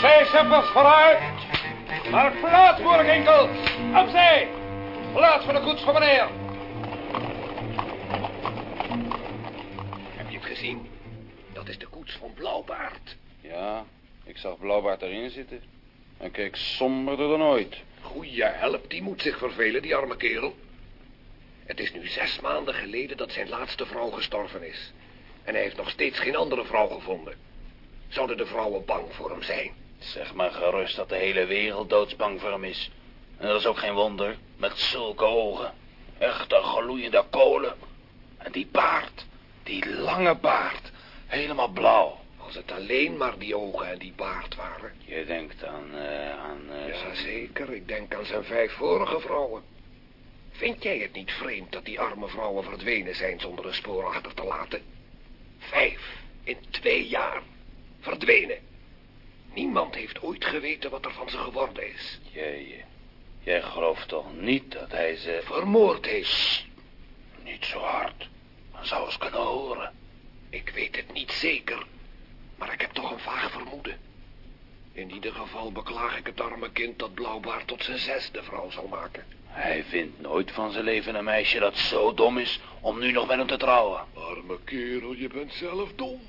Zijzeppers vooruit. Maar plaats, boerenginkel. Opzij. Plaats voor de koets van meneer. Heb je het gezien? Dat is de koets van Blauwbaard. Ja, ik zag Blauwbaard erin zitten. En keek somberder dan ooit. Goeie help, die moet zich vervelen, die arme kerel. Het is nu zes maanden geleden dat zijn laatste vrouw gestorven is. En hij heeft nog steeds geen andere vrouw gevonden. Zouden de vrouwen bang voor hem zijn? Zeg maar gerust dat de hele wereld doodsbang voor hem is. En dat is ook geen wonder, met zulke ogen. Echte gloeiende kolen. En die baard, die lange baard, helemaal blauw. Als het alleen maar die ogen en die baard waren. Je denkt aan... eh aan uh, ja, zeker. Ik denk aan zijn vijf vorige vrouwen. Vind jij het niet vreemd dat die arme vrouwen verdwenen zijn zonder een spoor achter te laten? Vijf in twee jaar. Verdwenen. Niemand heeft ooit geweten wat er van ze geworden is. Jij, jij gelooft toch niet dat hij ze... Vermoord heeft. Niet zo hard. Dan zou eens kunnen horen. Ik weet het niet zeker. Maar ik heb toch een vaag vermoeden. In ieder geval beklaag ik het arme kind dat Blauwbaard tot zijn zesde vrouw zal maken. Hij vindt nooit van zijn leven een meisje dat zo dom is om nu nog met hem te trouwen. Arme kerel, je bent zelf dom.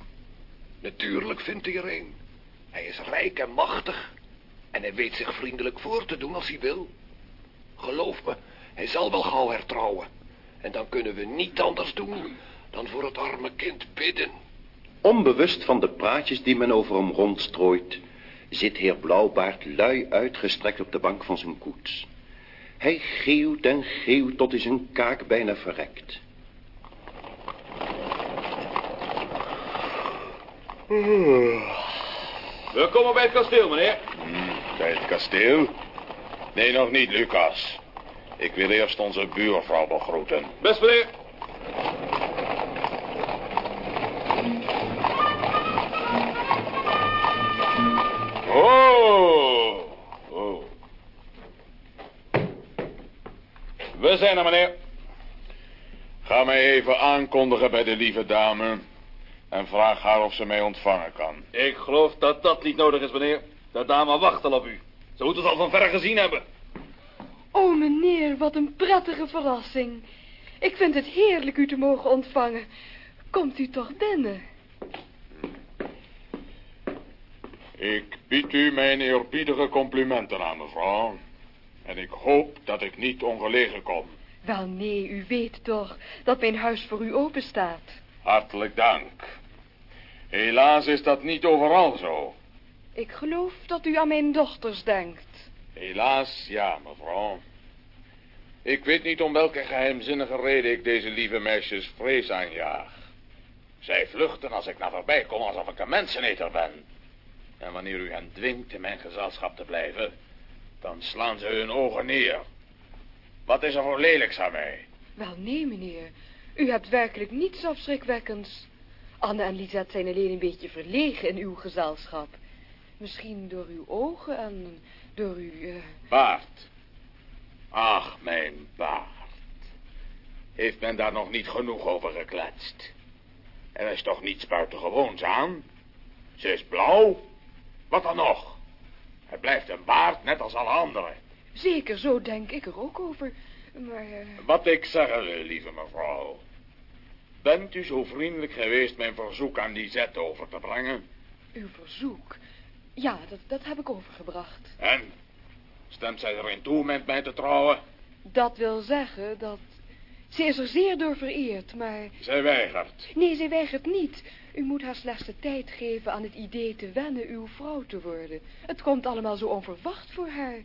Natuurlijk vindt hij er een. Hij is rijk en machtig. En hij weet zich vriendelijk voor te doen als hij wil. Geloof me, hij zal wel gauw hertrouwen. En dan kunnen we niet anders doen dan voor het arme kind bidden. Onbewust van de praatjes die men over hem rondstrooit... zit heer Blauwbaard lui uitgestrekt op de bank van zijn koets. Hij geeuwt en geeuwt tot hij zijn kaak bijna verrekt. We komen bij het kasteel, meneer. Hmm, bij het kasteel? Nee, nog niet, Lucas. Ik wil eerst onze buurvrouw begroeten. Best, meneer. Oh, oh. We zijn er, meneer. Ga mij even aankondigen bij de lieve dame. En vraag haar of ze mij ontvangen kan. Ik geloof dat dat niet nodig is, meneer. De dame wacht al op u. Ze moet het al van ver gezien hebben. Oh, meneer, wat een prettige verrassing. Ik vind het heerlijk u te mogen ontvangen. Komt u toch binnen? Ik bied u mijn eerbiedige complimenten aan, mevrouw. En ik hoop dat ik niet ongelegen kom. Wel, nee, u weet toch dat mijn huis voor u open staat. Hartelijk dank. Helaas is dat niet overal zo. Ik geloof dat u aan mijn dochters denkt. Helaas, ja, mevrouw. Ik weet niet om welke geheimzinnige reden ik deze lieve meisjes vrees aanjaag. Zij vluchten als ik naar voorbij kom alsof ik een menseneter ben. En wanneer u hen dwingt in mijn gezelschap te blijven, dan slaan ze hun ogen neer. Wat is er voor lelijks aan mij? Wel, nee, meneer. U hebt werkelijk niets afschrikwekkends. Anne en Lisette zijn alleen een beetje verlegen in uw gezelschap. Misschien door uw ogen en door uw... Uh... Baard. Ach, mijn baard. Heeft men daar nog niet genoeg over gekletst? Er is toch niets buitengewoons aan? Ze is blauw. Wat dan nog? Het blijft een baard, net als alle anderen. Zeker, zo denk ik er ook over. Maar... Uh... Wat ik zeggen wil, lieve mevrouw. Bent u zo vriendelijk geweest mijn verzoek aan Lisette over te brengen? Uw verzoek? Ja, dat, dat heb ik overgebracht. En? Stemt zij erin toe met mij te trouwen? Dat wil zeggen dat... Ze is er zeer door vereerd, maar... Zij weigert. Nee, zij weigert niet. U moet haar slechts de tijd geven aan het idee te wennen uw vrouw te worden. Het komt allemaal zo onverwacht voor haar.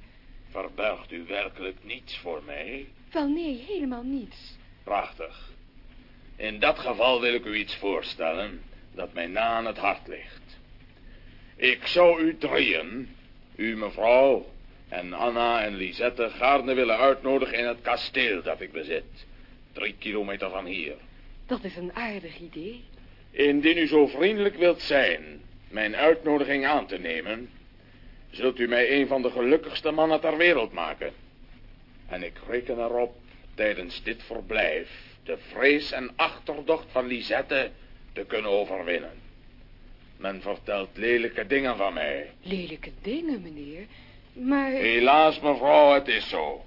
Verbergt u werkelijk niets voor mij? Wel, nee, helemaal niets. Prachtig. In dat geval wil ik u iets voorstellen dat mij na aan het hart ligt. Ik zou u drieën, u mevrouw en Anna en Lisette, gaarne willen uitnodigen in het kasteel dat ik bezit. Drie kilometer van hier. Dat is een aardig idee. Indien u zo vriendelijk wilt zijn mijn uitnodiging aan te nemen, zult u mij een van de gelukkigste mannen ter wereld maken. En ik reken erop tijdens dit verblijf de vrees en achterdocht van Lisette te kunnen overwinnen. Men vertelt lelijke dingen van mij. Lelijke dingen, meneer. Maar... Helaas, mevrouw, het is zo.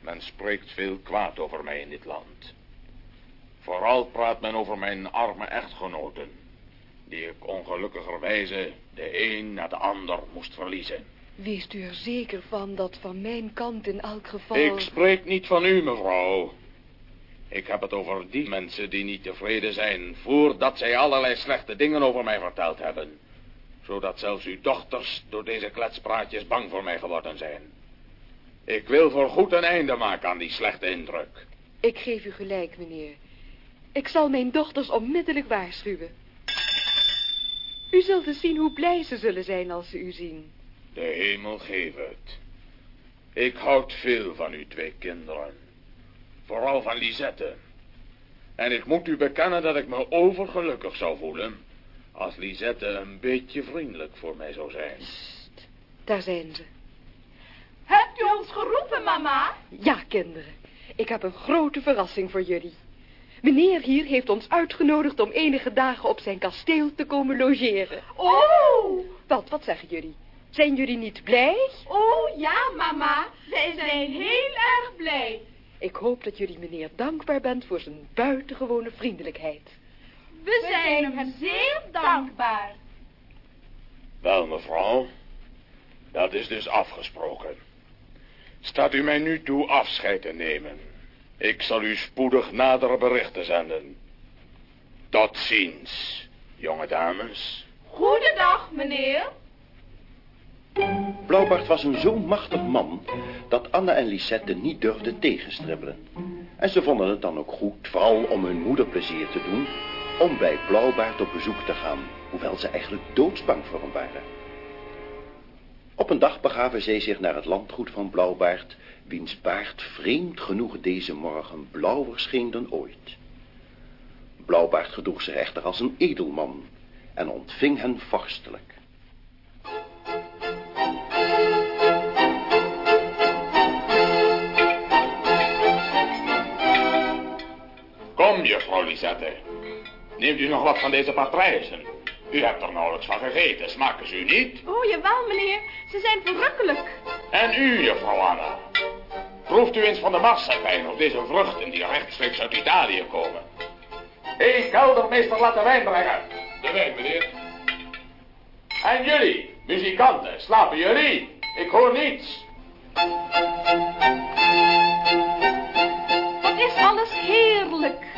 Men spreekt veel kwaad over mij in dit land. Vooral praat men over mijn arme echtgenoten, die ik ongelukkigerwijze de een na de ander moest verliezen. Wees u er zeker van dat van mijn kant in elk geval... Ik spreek niet van u, mevrouw. Ik heb het over die mensen die niet tevreden zijn... voordat zij allerlei slechte dingen over mij verteld hebben. Zodat zelfs uw dochters door deze kletspraatjes bang voor mij geworden zijn. Ik wil voor goed een einde maken aan die slechte indruk. Ik geef u gelijk, meneer. Ik zal mijn dochters onmiddellijk waarschuwen. U zult eens zien hoe blij ze zullen zijn als ze u zien. De hemel geef het. Ik houd veel van uw twee kinderen. Vooral van Lisette. En ik moet u bekennen dat ik me overgelukkig zou voelen... als Lisette een beetje vriendelijk voor mij zou zijn. Sst, daar zijn ze. Hebt u ons geroepen, mama? Ja, kinderen. Ik heb een grote verrassing voor jullie. Meneer hier heeft ons uitgenodigd om enige dagen op zijn kasteel te komen logeren. Oh! Wat, wat zeggen jullie? Zijn jullie niet blij? Oh ja, mama. Wij zijn heel erg blij. Ik hoop dat jullie meneer dankbaar bent voor zijn buitengewone vriendelijkheid. We zijn hem zeer dankbaar. Wel, mevrouw. Dat is dus afgesproken. Staat u mij nu toe afscheid te nemen. Ik zal u spoedig nadere berichten zenden. Tot ziens, jonge dames. Goedendag, meneer. Blauwbart was een zo machtig man dat Anne en Lisette niet durfden tegenstribbelen. En ze vonden het dan ook goed, vooral om hun moeder plezier te doen, om bij Blauwbaard op bezoek te gaan, hoewel ze eigenlijk doodsbang voor hem waren. Op een dag begaven zij zich naar het landgoed van Blauwbaard, wiens baard vreemd genoeg deze morgen blauwer scheen dan ooit. Blauwbaard gedroeg zich echter als een edelman en ontving hen vorstelijk. Kom, juffrouw Lisette. Neemt u nog wat van deze patrijzen? U hebt er nauwelijks van gegeten, smaken ze u niet? Oh, jawel, meneer. Ze zijn verrukkelijk. En u, juffrouw Anna? Proeft u eens van de marsepijn of deze vruchten die rechtstreeks uit Italië komen. Hé, hey, keldermeester, laat de wijn brengen. De wijn, meneer. En jullie, muzikanten, slapen jullie? Ik hoor niets. Wat is alles heerlijk.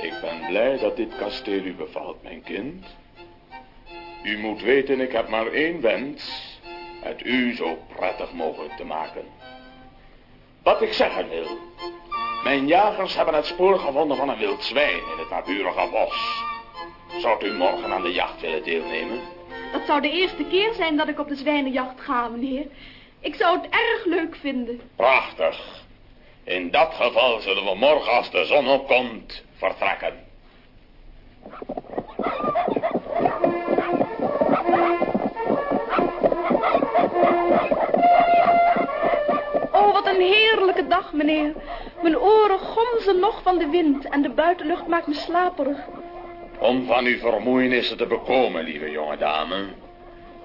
Ik ben blij dat dit kasteel u bevalt, mijn kind. U moet weten, ik heb maar één wens. Het u zo prettig mogelijk te maken. Wat ik zeggen wil. Mijn jagers hebben het spoor gevonden van een wild zwijn in het naburige bos. Zou u morgen aan de jacht willen deelnemen? Dat zou de eerste keer zijn dat ik op de zwijnenjacht ga, meneer. Ik zou het erg leuk vinden. Prachtig. In dat geval zullen we morgen als de zon opkomt vertrekken. Oh, wat een heerlijke dag, meneer. Mijn oren gonzen nog van de wind en de buitenlucht maakt me slaperig. Om van uw vermoeienissen te bekomen, lieve jonge dame,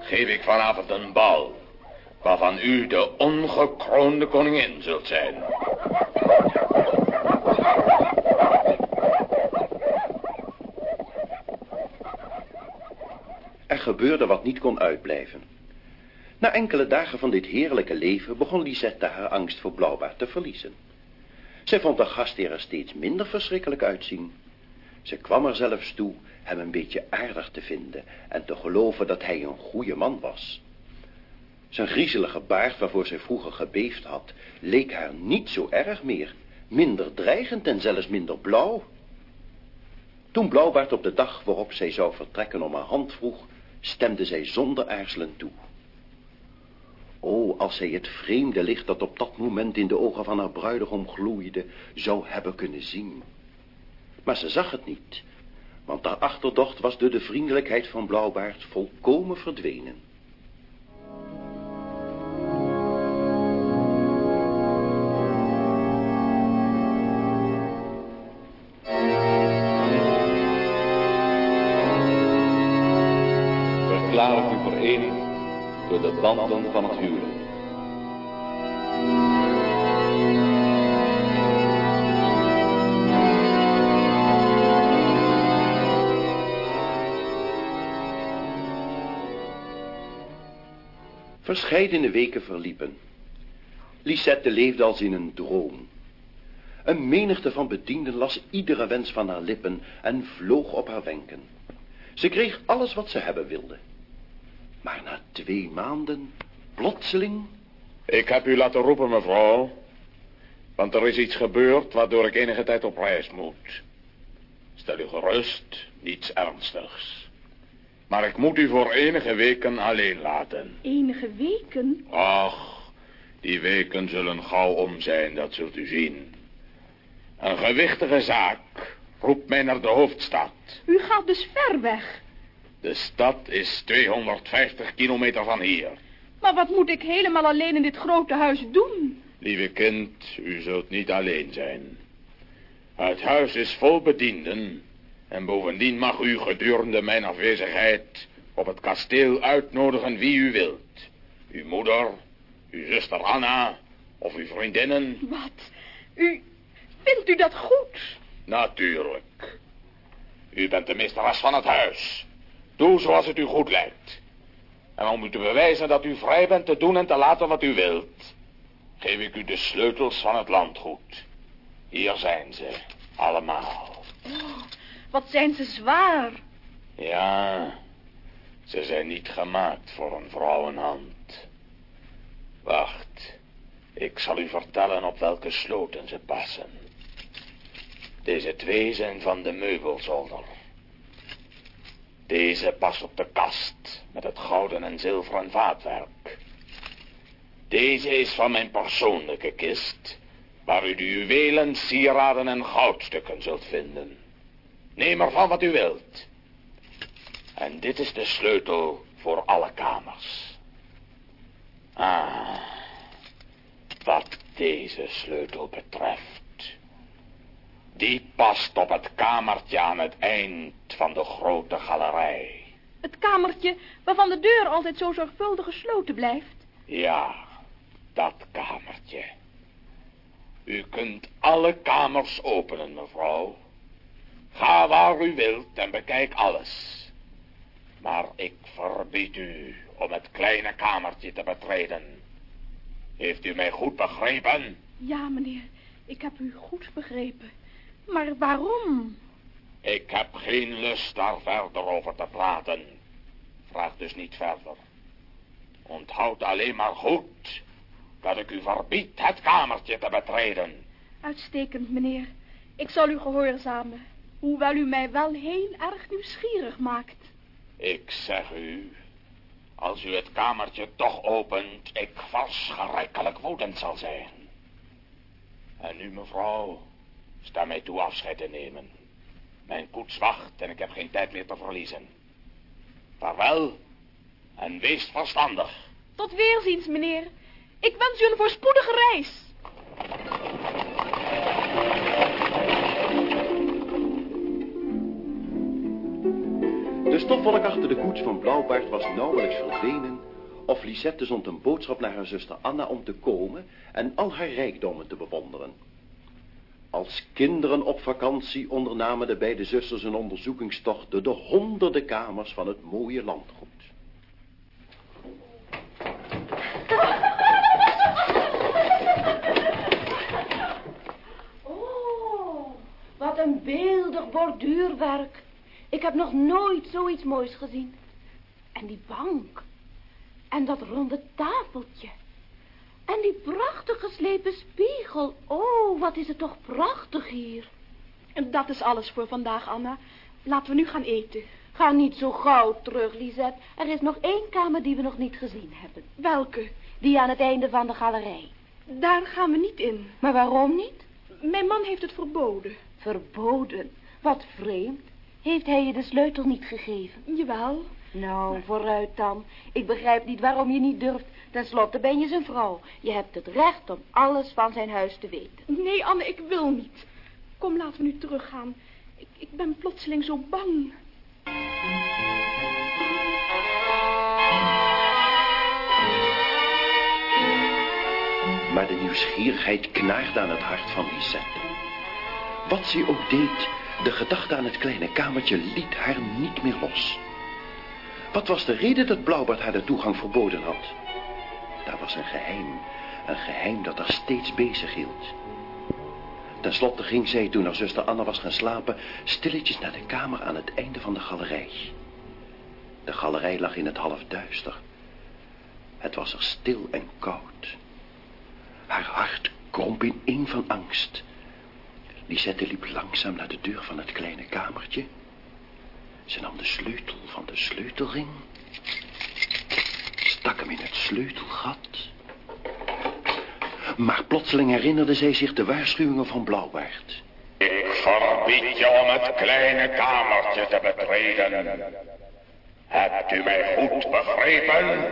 geef ik vanavond een bal, waarvan u de ongekroonde koningin zult zijn. Er gebeurde wat niet kon uitblijven. Na enkele dagen van dit heerlijke leven begon Lisette haar angst voor Blauwbaard te verliezen. Zij vond de gastheer er steeds minder verschrikkelijk uitzien. Ze kwam er zelfs toe hem een beetje aardig te vinden en te geloven dat hij een goede man was. Zijn griezelige baard, waarvoor zij vroeger gebeefd had, leek haar niet zo erg meer, minder dreigend en zelfs minder blauw. Toen Blauwbaard op de dag waarop zij zou vertrekken om haar hand vroeg, stemde zij zonder aarzelen toe. O, als zij het vreemde licht dat op dat moment in de ogen van haar bruidegom gloeide, zou hebben kunnen zien. Maar ze zag het niet, want haar achterdocht was door de vriendelijkheid van Blauwbaard volkomen verdwenen. Banden van het huwelijk. Verscheidene weken verliepen. Lisette leefde als in een droom. Een menigte van bedienden las iedere wens van haar lippen en vloog op haar wenken. Ze kreeg alles wat ze hebben wilde. Maar na twee maanden, plotseling... Ik heb u laten roepen, mevrouw. Want er is iets gebeurd waardoor ik enige tijd op reis moet. Stel u gerust, niets ernstigs. Maar ik moet u voor enige weken alleen laten. Enige weken? Ach, die weken zullen gauw om zijn, dat zult u zien. Een gewichtige zaak roept mij naar de hoofdstad. U gaat dus ver weg. De stad is 250 kilometer van hier. Maar wat moet ik helemaal alleen in dit grote huis doen? Lieve kind, u zult niet alleen zijn. Het huis is vol bedienden. En bovendien mag u gedurende mijn afwezigheid op het kasteel uitnodigen wie u wilt. Uw moeder, uw zuster Anna of uw vriendinnen. Wat? U, vindt u dat goed? Natuurlijk. U bent de meesteres van het huis. Doe zoals het u goed lijkt. En om u te bewijzen dat u vrij bent te doen en te laten wat u wilt, geef ik u de sleutels van het landgoed. Hier zijn ze, allemaal. Oh, wat zijn ze zwaar. Ja, ze zijn niet gemaakt voor een vrouwenhand. Wacht, ik zal u vertellen op welke sloten ze passen. Deze twee zijn van de meubelzolder. Deze past op de kast met het gouden en zilveren vaatwerk. Deze is van mijn persoonlijke kist, waar u de juwelen, sieraden en goudstukken zult vinden. Neem ervan wat u wilt. En dit is de sleutel voor alle kamers. Ah, wat deze sleutel betreft. Die past op het kamertje aan het eind van de grote galerij. Het kamertje waarvan de deur altijd zo zorgvuldig gesloten blijft? Ja, dat kamertje. U kunt alle kamers openen, mevrouw. Ga waar u wilt en bekijk alles. Maar ik verbied u om het kleine kamertje te betreden. Heeft u mij goed begrepen? Ja, meneer. Ik heb u goed begrepen. Maar waarom? Ik heb geen lust daar verder over te praten. Vraag dus niet verder. Onthoud alleen maar goed dat ik u verbied het kamertje te betreden. Uitstekend, meneer. Ik zal u gehoorzamen, hoewel u mij wel heel erg nieuwsgierig maakt. Ik zeg u, als u het kamertje toch opent, ik verschrikkelijk woedend zal zijn. En nu, mevrouw, sta mij toe afscheid te nemen. Mijn koets wacht en ik heb geen tijd meer te verliezen. Vaarwel en wees verstandig. Tot weerziens, meneer. Ik wens u een voorspoedige reis. De stofwolk achter de koets van Blauwbaard was nauwelijks verdwenen... of Lisette zond een boodschap naar haar zuster Anna om te komen... en al haar rijkdommen te bewonderen. Als kinderen op vakantie ondernamen de beide zusters een onderzoekingstocht... door de honderden kamers van het mooie landgoed. Oh, wat een beeldig borduurwerk. Ik heb nog nooit zoiets moois gezien. En die bank. En dat ronde tafeltje. En die prachtig geslepen spiegel. Oh, wat is het toch prachtig hier. En dat is alles voor vandaag, Anna. Laten we nu gaan eten. Ga niet zo gauw terug, Lisette. Er is nog één kamer die we nog niet gezien hebben. Welke? Die aan het einde van de galerij. Daar gaan we niet in. Maar waarom niet? Mijn man heeft het verboden. Verboden? Wat vreemd. Heeft hij je de sleutel niet gegeven? Jawel. Nou, vooruit dan. Ik begrijp niet waarom je niet durft. Ten slotte ben je zijn vrouw. Je hebt het recht om alles van zijn huis te weten. Nee, Anne, ik wil niet. Kom, laten we nu teruggaan. Ik, ik ben plotseling zo bang. Maar de nieuwsgierigheid knaagde aan het hart van Lisette. Wat ze ook deed, de gedachte aan het kleine kamertje liet haar niet meer los. Wat was de reden dat Blauwbart haar de toegang verboden had? Daar was een geheim, een geheim dat haar steeds bezig hield. Ten slotte ging zij, toen haar zuster Anna was gaan slapen... stilletjes naar de kamer aan het einde van de galerij. De galerij lag in het halfduister. Het was er stil en koud. Haar hart kromp ineen van angst. Lisette liep langzaam naar de deur van het kleine kamertje. Ze nam de sleutel van de sleutelring... stak hem in het sleutelgat... Maar plotseling herinnerde zij zich de waarschuwingen van Blauwbaard. Ik verbied je om het kleine kamertje te betreden. Hebt u mij goed begrepen?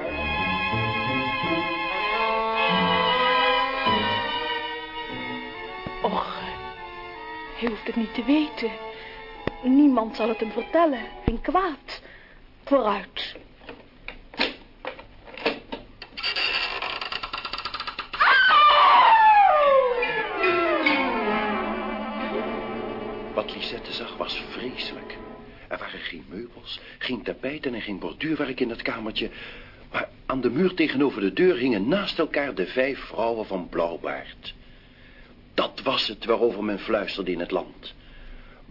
Och, hij hoeft het niet te weten. Niemand zal het hem vertellen. Geen kwaad. Vooruit. Wat Lisette zag was vreselijk. Er waren geen meubels, geen tapijten en geen borduurwerk in het kamertje. Maar aan de muur tegenover de deur hingen naast elkaar de vijf vrouwen van Blauwbaard. Dat was het waarover men fluisterde in het land.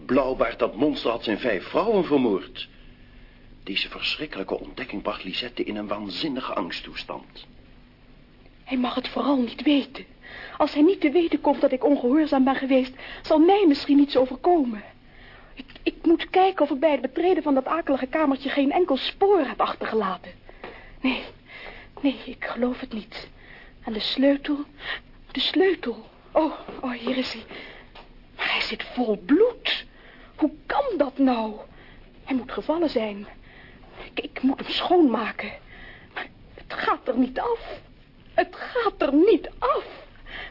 Blauwbaard, dat monster, had zijn vijf vrouwen vermoord. Deze verschrikkelijke ontdekking bracht Lisette in een waanzinnige angsttoestand. Hij mag het vooral niet weten. Als hij niet te weten komt dat ik ongehoorzaam ben geweest... zal mij misschien iets overkomen. Ik, ik moet kijken of ik bij het betreden van dat akelige kamertje... geen enkel spoor heb achtergelaten. Nee, nee, ik geloof het niet. En de sleutel, de sleutel. Oh, oh, hier is hij. Maar hij zit vol bloed. Hoe kan dat nou? Hij moet gevallen zijn. Ik, ik moet hem schoonmaken. Maar het gaat er niet af. Het gaat er niet af.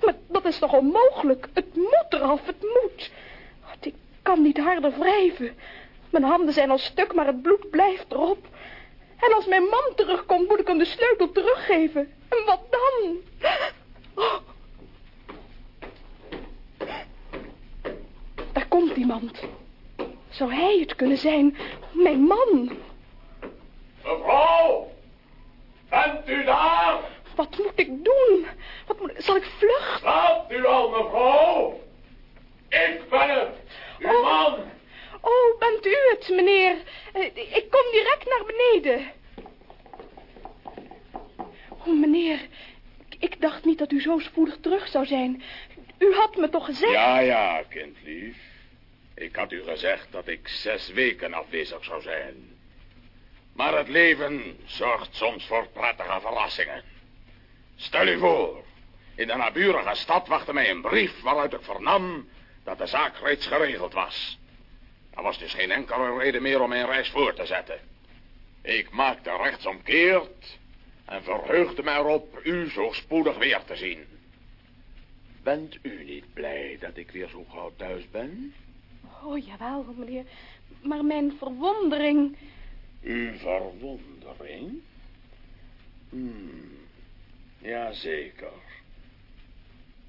Maar dat is toch onmogelijk? Het moet eraf, het moet. Ik kan niet harder wrijven. Mijn handen zijn al stuk, maar het bloed blijft erop. En als mijn man terugkomt, moet ik hem de sleutel teruggeven. En wat dan? Oh. Daar komt iemand. Zou hij het kunnen zijn? Mijn man. Mevrouw! Bent u daar? Wat moet ik doen? Wat moet... Zal ik vluchten? Slaapt u al, mevrouw? Ik ben het, uw Oh. man. Oh, bent u het, meneer? Eh, Ik kom direct naar beneden. Oh, meneer, ik- ik dacht niet dat u zo spoedig terug zou zijn. U had me toch gezegd... Ja, ja, kindlief. Ik had u gezegd dat ik zes weken afwezig zou zijn. Maar het leven zorgt soms voor prettige verrassingen. Stel u voor, in de naburige stad wachtte mij een brief waaruit ik vernam dat de zaak reeds geregeld was. Er was dus geen enkele reden meer om mijn reis voor te zetten. Ik maakte rechtsomkeerd en verheugde me erop u zo spoedig weer te zien. Bent u niet blij dat ik weer zo gauw thuis ben? Oh, jawel, meneer. Maar mijn verwondering... Uw verwondering? Hmm, jazeker.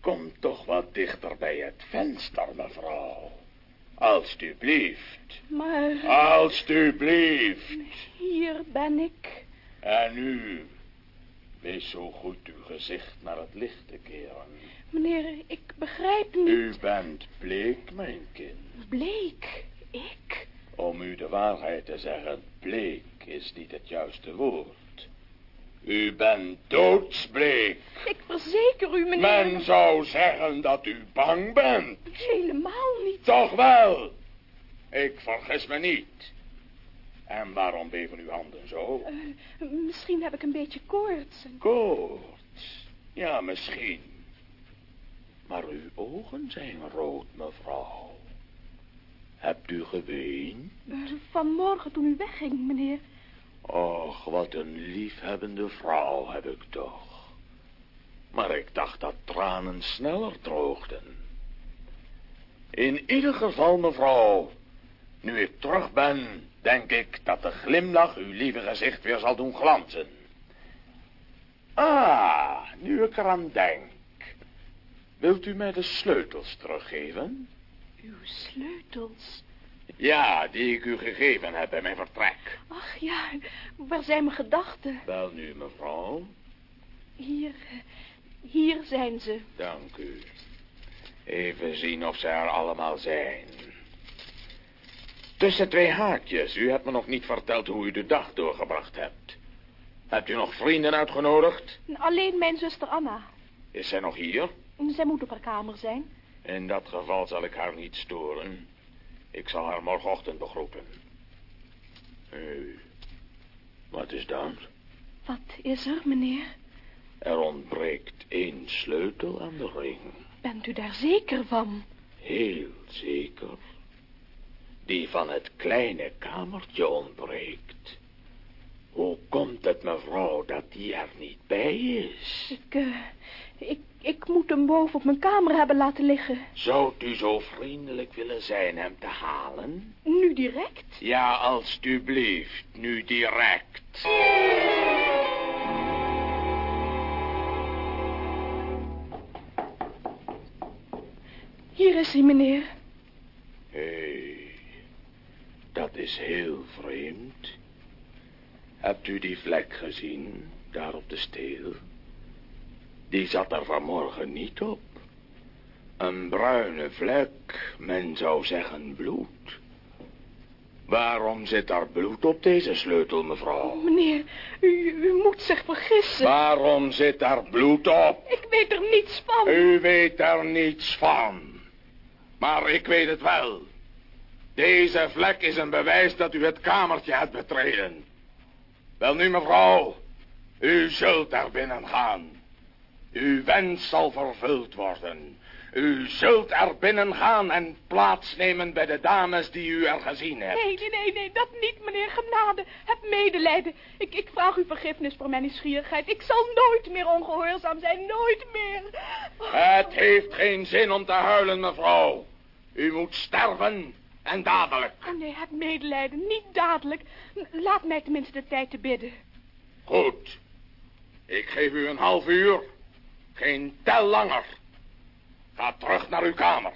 Kom toch wat dichter bij het venster, mevrouw. Alsjeblieft. Maar Alsjeblieft. hier ben ik. En u, wees zo goed uw gezicht naar het licht te keren. Meneer, ik begrijp niet. U bent bleek, mijn kind. Bleek. Ik? Om u de waarheid te zeggen, bleek is niet het juiste woord. U bent doodsbleek. Ik verzeker u, meneer... Men zou zeggen dat u bang bent. Helemaal niet. Toch wel. Ik vergis me niet. En waarom beven uw handen zo? Eh, misschien heb ik een beetje koorts. en- Koorts. Ja, misschien. Maar uw ogen zijn rood, mevrouw. Hebt u geweend? Eh, vanmorgen toen u wegging, meneer. Och, wat een liefhebbende vrouw heb ik toch. Maar ik dacht dat tranen sneller droogden. In ieder geval, mevrouw, nu ik terug ben, denk ik dat de glimlach uw lieve gezicht weer zal doen glanzen. Ah, nu ik eraan denk. Wilt u mij de sleutels teruggeven? Uw sleutels. Ja, die ik u gegeven heb bij mijn vertrek. Ach ja, waar zijn mijn gedachten? Wel nu, mevrouw. Hier, hier zijn ze. Dank u. Even zien of ze er allemaal zijn. Tussen twee haakjes. U hebt me nog niet verteld hoe u de dag doorgebracht hebt. Hebt u nog vrienden uitgenodigd? Alleen mijn zuster Anna. Is zij nog hier? Zij moet op haar kamer zijn. In dat geval zal ik haar niet storen. Ik zal haar morgenochtend begroeten. Nu, wat is dat? Wat is er, meneer? Er ontbreekt één sleutel aan de ring. Bent u daar zeker van? Heel zeker. Die van het kleine kamertje ontbreekt. Hoe komt het, mevrouw, dat die er niet bij is? Ik, uh, ik, ik moet hem boven op mijn kamer hebben laten liggen. Zou u zo vriendelijk willen zijn hem te halen? Nu direct? Ja, alstublieft, nu direct. Hier is hij, meneer. Hé, hey, dat is heel vreemd. Hebt u die vlek gezien, daar op de steel? Die zat er vanmorgen niet op. Een bruine vlek, men zou zeggen bloed. Waarom zit er bloed op deze sleutel, mevrouw? Meneer, u, u moet zich vergissen. Waarom zit er bloed op? Ik weet er niets van. U weet er niets van. Maar ik weet het wel. Deze vlek is een bewijs dat u het kamertje hebt betreden. Wel nu, mevrouw, u zult daar binnen gaan. Uw wens zal vervuld worden. U zult er binnen gaan en plaatsnemen bij de dames die u er gezien hebt. Nee, nee, nee, nee, dat niet, meneer. Genade, heb medelijden. Ik, ik vraag u vergiffenis voor mijn nieuwsgierigheid. Ik zal nooit meer ongehoorzaam zijn, nooit meer. Het heeft geen zin om te huilen, mevrouw. U moet sterven en dadelijk. Oh nee, heb medelijden, niet dadelijk. Laat mij tenminste de tijd te bidden. Goed. Ik geef u een half uur. Geen tel langer. Ga terug naar uw kamer.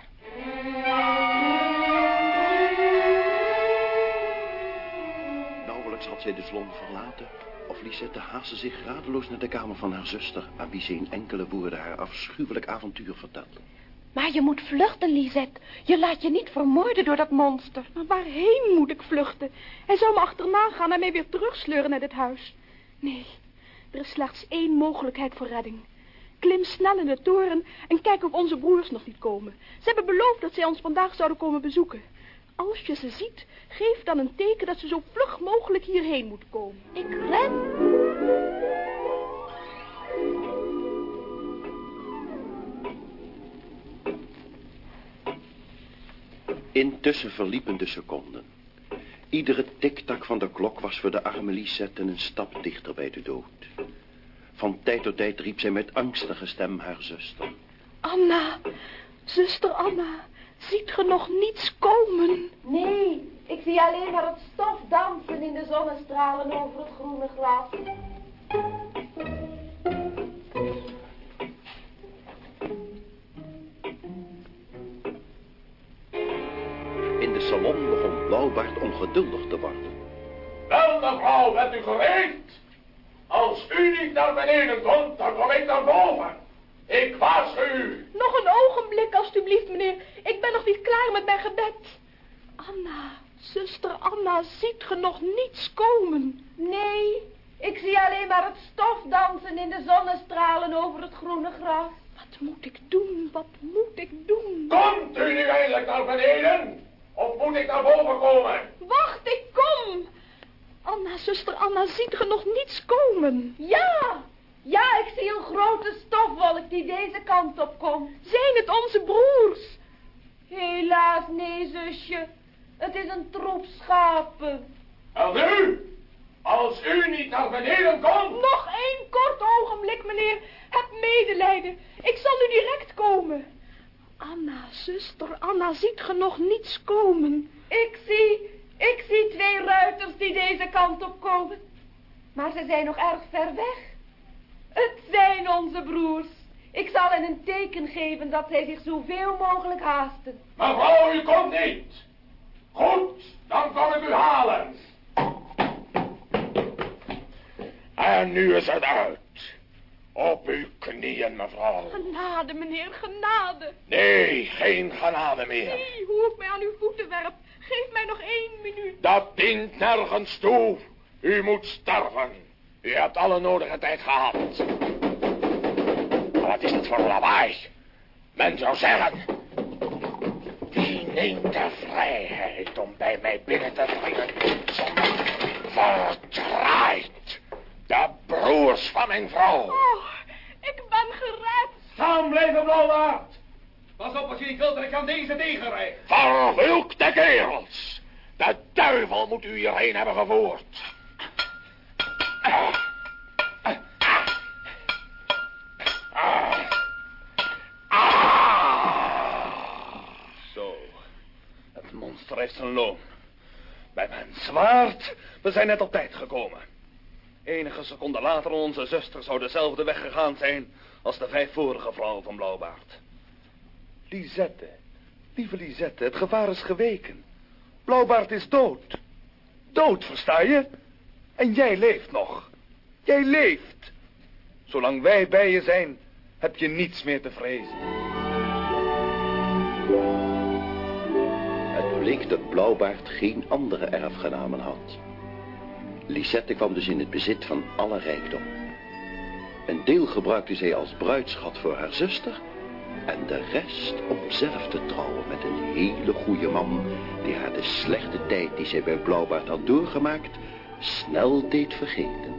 Nauwelijks had zij de zon verlaten... of Lisette haastte zich radeloos naar de kamer van haar zuster... aan wie ze in enkele woorden haar afschuwelijk avontuur vertelde. Maar je moet vluchten, Lisette. Je laat je niet vermoorden door dat monster. Maar waarheen moet ik vluchten? Hij zou me achterna gaan en mij weer terugsleuren naar dit huis. Nee, er is slechts één mogelijkheid voor redding. Klim snel in de toren en kijk of onze broers nog niet komen. Ze hebben beloofd dat zij ons vandaag zouden komen bezoeken. Als je ze ziet, geef dan een teken dat ze zo vlug mogelijk hierheen moeten komen. Ik ren. Intussen verliepen de seconden. Iedere tiktak van de klok was voor de arme Lisette een stap dichter bij de dood. Van tijd tot tijd riep zij met angstige stem haar zuster. Anna, zuster Anna, ziet ge nog niets komen? Nee, ik zie alleen maar het stof dansen in de zonnestralen over het groene gras. Blauwbaard ongeduldig te worden. Wel, mevrouw, bent u gereed? Als u niet naar beneden komt, dan kom ik naar boven. Ik waarschuw u. Nog een ogenblik, alstublieft, meneer. Ik ben nog niet klaar met mijn gebed. Anna, zuster Anna, ziet ge nog niets komen? Nee, ik zie alleen maar het stof dansen in de zonnestralen over het groene gras. Wat moet ik doen? Wat moet ik doen? Komt u nu eindelijk naar beneden? Of moet ik naar boven komen? Wacht, ik kom. Anna, zuster Anna, ziet ge nog niets komen? Ja, ja, ik zie een grote stofwolk die deze kant op komt. Zijn het onze broers? Helaas, nee, zusje. Het is een troep schapen. En nu, als u niet naar beneden komt... Nog één kort ogenblik, meneer. Heb medelijden. Ik zal nu direct komen. Anna, zuster Anna, ziet ge nog niets komen? Ik zie, ik zie twee ruiters die deze kant op komen. Maar ze zijn nog erg ver weg. Het zijn onze broers. Ik zal hen een teken geven dat zij zich zoveel mogelijk haasten. Mevrouw, u komt niet. Goed, dan kom ik u halen. En nu is het uit. Op uw knieën, mevrouw. Genade, meneer, genade. Nee, geen genade meer. Nee, hoe ik mij aan uw voeten werp. Geef mij nog één minuut. Dat dient nergens toe. U moet sterven. U hebt alle nodige tijd gehad. Maar wat is dat voor lawaai? Men zou zeggen... Wie neemt de vrijheid om bij mij binnen te dringen zonder verdraait? De broers van mijn vrouw. Oh, ik ben gered. Staan blijven, blauwaard. Pas op als je niet wilt dat ik aan deze tegenrijden. Vervloekte kerels. De duivel moet u hierheen hebben gevoerd. Zo. Het monster heeft zijn loon. Bij mijn zwaard. We zijn net op tijd gekomen. Enige seconden later onze zuster zou dezelfde weg gegaan zijn als de vijf vorige vrouwen van Blauwbaard. Lisette, lieve Lisette, het gevaar is geweken. Blauwbaard is dood. Dood, versta je? En jij leeft nog. Jij leeft. Zolang wij bij je zijn, heb je niets meer te vrezen. Het bleek dat Blauwbaard geen andere erfgenamen had. Lisette kwam dus in het bezit van alle rijkdom. Een deel gebruikte zij als bruidschat voor haar zuster... en de rest om zelf te trouwen met een hele goede man... die haar de slechte tijd die zij bij Blauwbaard had doorgemaakt... snel deed vergeten.